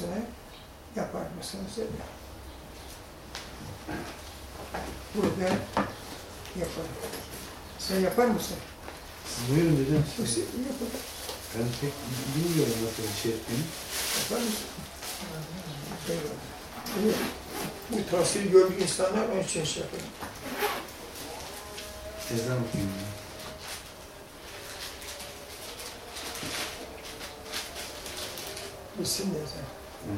duasını yapar mısınız dedi. Burada yaparım. Sen yapar mısın? Buyurun dedim. Yapar. Ben pek bilmiyorum nasıl bir şey ettiğini. Yapar mısın? Eyvallah. Bu, bu tahsil gördük insanlar onun için şey yapıyor. Ezan okuyayım. ya. Bilsin de sen. Yeah.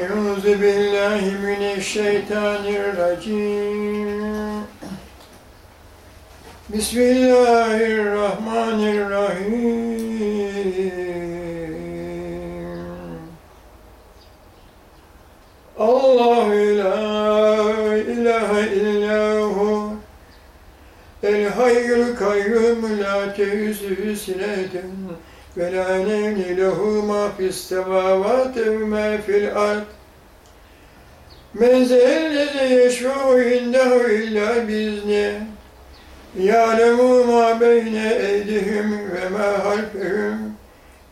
Euzu billahi mineşşeytanirracim. Bismillahirrahmanirrahim. Allahu la ilahe illahu. El hayyul kayyum la teyüzü sinedin ve la nevni lehu ma fis semavati ve ma fil ard. Menzellezi yeşfu indehu illa bizni. Ya'lemu ma beyne eydihim ve ma halfihim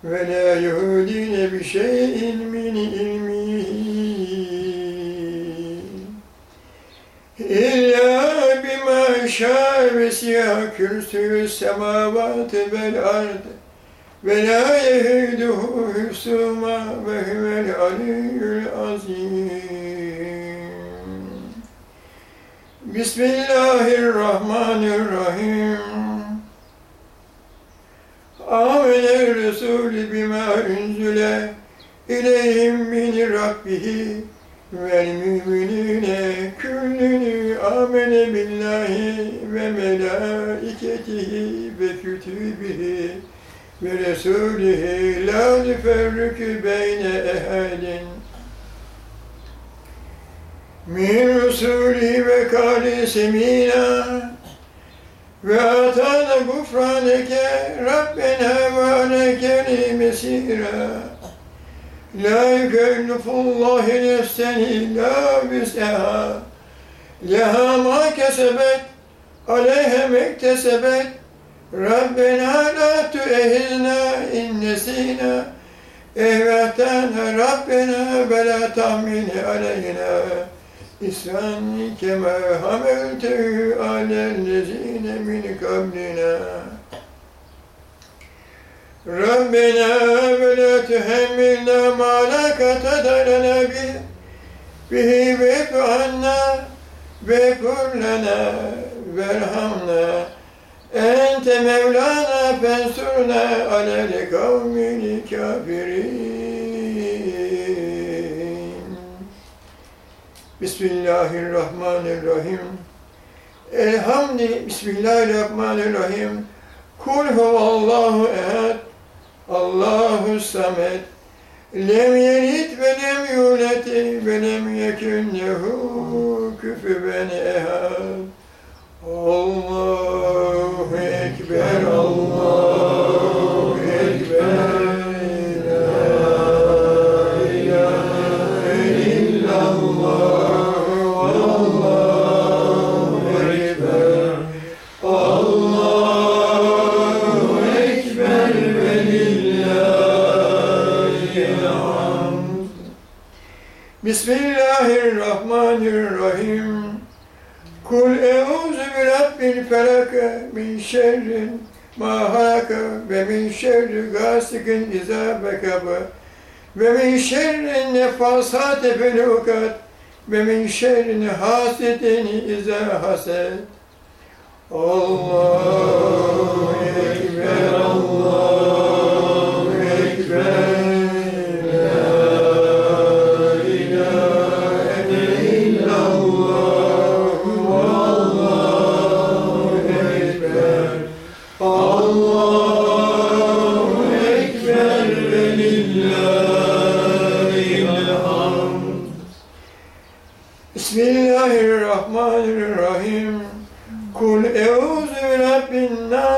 ve la yuhudine bi şeyin ilmi. بما شاء وسع كرسي السماوات والأرض ولا يهده حفظهما وهو العلي العظيم Bismillahirrahmanirrahim. Âmene Resul bima unzile ileyhim min rabbihi vel müminine küllünü amene billahi ve melaiketihi ve kütübihi ve resulihi la nüferrükü beyne ehadin. Min rusulü ve kâli semînâ ve atâna gufrâneke Rabbena ve alekeni mesîrâ La yükellifullâhi nefsen illâ bis'ehâ Leha ma kesebet aleyhe mektesebet. Rabbena la tuehizna in nesînâ Ehvetâne Rabbena ve la tahmini aleyna. İsran kema hameltehu alellezine min kablina. Rabbena ve la tuhemmilna ma la katadalana bih bihi vefu anna ve kullana verhamna Ente Mevlana fensurna alel kavmil kafirin. Bismillahirrahmanirrahim. Elhamdi Bismillahirrahmanirrahim. Kul huvallahu ehad. Allahu samet. Lem yelid ve lem yulet ve lem yekun lehu küfüven ehad. Allahu Ekber, Allahu Ekber. La Bismillahirrahmanirrahim. Kul euzu bi rabbil felak min şerrin ma halaka ve min şerri gasikin iza bekab ve min şerri nefasati fil ukad ve min şerri hasidin iza hased. Allahu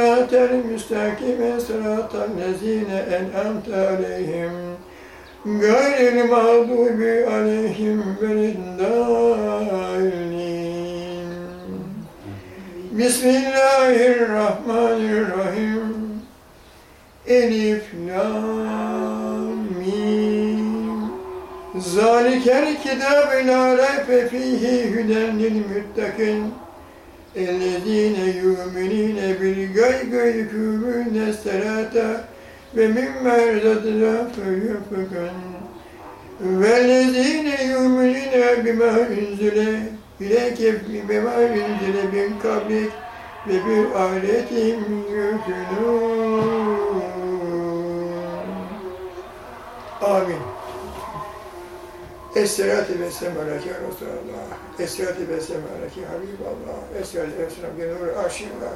Sıratel müstakime sıratel lezîne en'amte aleyhim. Gayril mağdubi aleyhim veliddâlin Bismillahirrahmanirrahim. Elif Lam Mim. Zalikel kitab la raybe fihi huden lil muttakin اَلَّذ۪ينَ يُؤْمِن۪ينَ بِالْغَيْبِ يُقِيمُونَ الصَّلَاةَ وَمِمَّا رَزَقْنَاهُمْ يُنْفِقُونَ وَالَّذ۪ينَ يُؤْمِنُونَ بِمَا أُنْزِلَ إِلَيْكَ وَمَا أُنْزِلَ مِنْ قَبْلِكَ وَبِالْآخِرَةِ هُمْ يُوقِنُونَ Amin. Esselatu ve semalaki ya Resulallah. Esselatu ve semalaki Habiballah. Esselatu ve semalaki Nur Aşillah.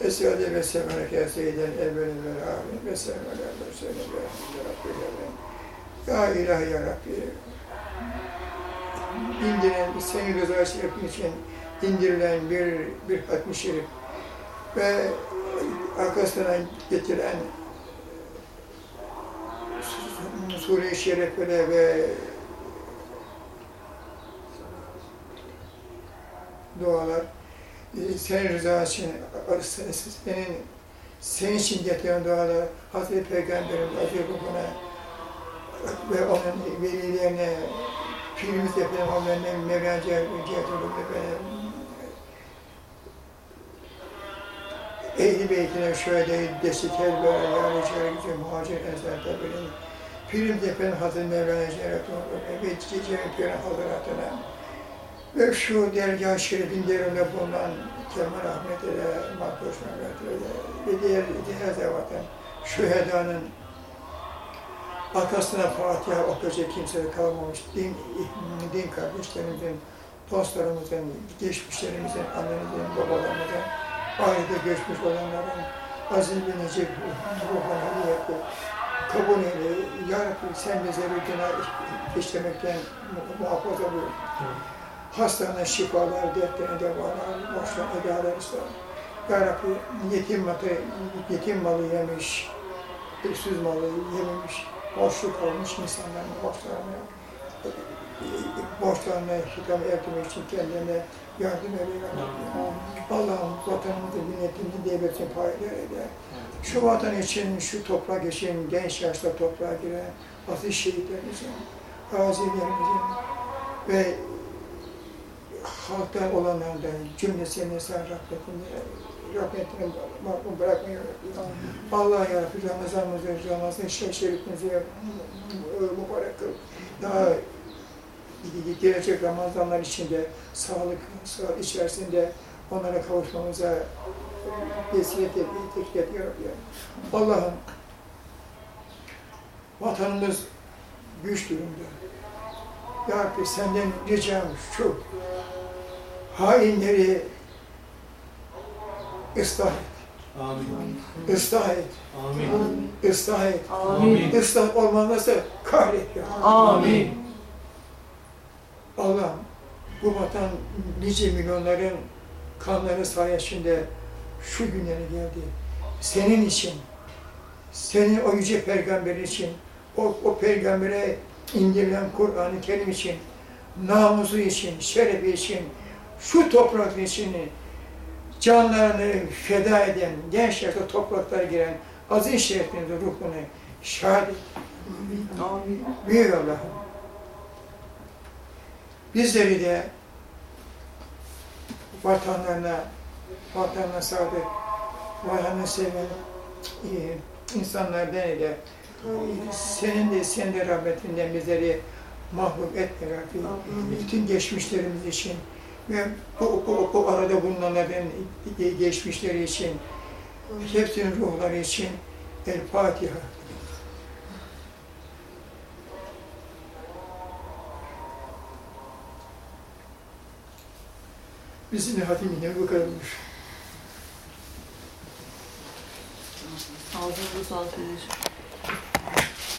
Esselatu ve semalaki ya Seyyiden Evvelin ve Amin. Ve semalaki ve selam ve Rabbi Ya İlahi ya Rabbi. İndirilen, senin rızası için indirilen bir, bir hatmi şerif ve arkasından getiren Sure-i Şeriflere ve dualar, e, senin rızan için, senin, senin için getiren dualar, Hazreti Peygamber'in acı ruhuna ve onun velilerine, pirimiz efendim, onların Mevlana Cihatullah Ehli beytine şöyle desitel ve ayarı şerifçe muhacir ensar tabirin. Pirimiz efendim Hazreti Mevlana Cihatullah ve Cicevin Piri Hazretine ve şu dergah-ı şerifin bulunan Kemal Ahmet ile Mahpus Mehmet ile ve diğer, diğer zevatın şühedanın arkasına Fatiha okuyacak kimse kalmamış. Din, din kardeşlerimizin, dostlarımızın, geçmişlerimizin, annenizin, babalarımızın, ahirete göçmüş olanların aziz ve necip ruhuna hediyetle kabul eyle. Ya sen bizleri günah işlemekten muhafaza buyur. Hastalarına şifalar, dertlerine devalar, borçlarına edalar ısrar. Ya yetim malı, yetim malı yemiş, öksüz malı yememiş, borçlu kalmış insanların borçlarına, borçlarına hikam erdirmek için kendilerine yardım eyle. Allah'ım vatanımızı, milletimizi devletin payidar eyle. Şu vatan için, şu toprak için, genç yaşta toprağa giren aziz şehitlerimizin, gazilerimizin ve halktan olanlardan cümlesini sen rahmetine, rahmetine mahrum bırakmıyor. Allah ya Rabbi Ramazanımızı, Ramazan şerifimizi mübarek kıl. Daha gelecek Ramazanlar içinde sağlık, sağlık içerisinde onlara kavuşmamıza vesile teklif ediyor. Allah'ım vatanımız güç durumda. Ya Rabbi senden ricam şu, hainleri ıslah et, Amin. ıslah et, Amin. ıslah et. Amin. Islah olmazsa kahret ya. Amin. Allah bu vatan nice milyonların kanları sayesinde şu günlere geldi. Senin için, senin o yüce peygamberin için, o, o peygambere indirilen Kur'an-ı Kerim için, namusu için, şerefi için, şu toprak için canlarını feda eden, genç yaşta topraklara giren aziz şerefinin ruhunu şahit. Büyük Allah'ım. Bizleri de vatanlarına, vatanına sadık, vatanını seven e, insanlardan ile senin de senin de rahmetinden bizleri mahrum etme Rabbi. Bütün geçmişlerimiz için ve bu, bu, bu arada bulunanların geçmişleri için, hepsinin ruhları için El Fatiha. Bizim hatimine bu kadarmış. Ağzınıza sağlık.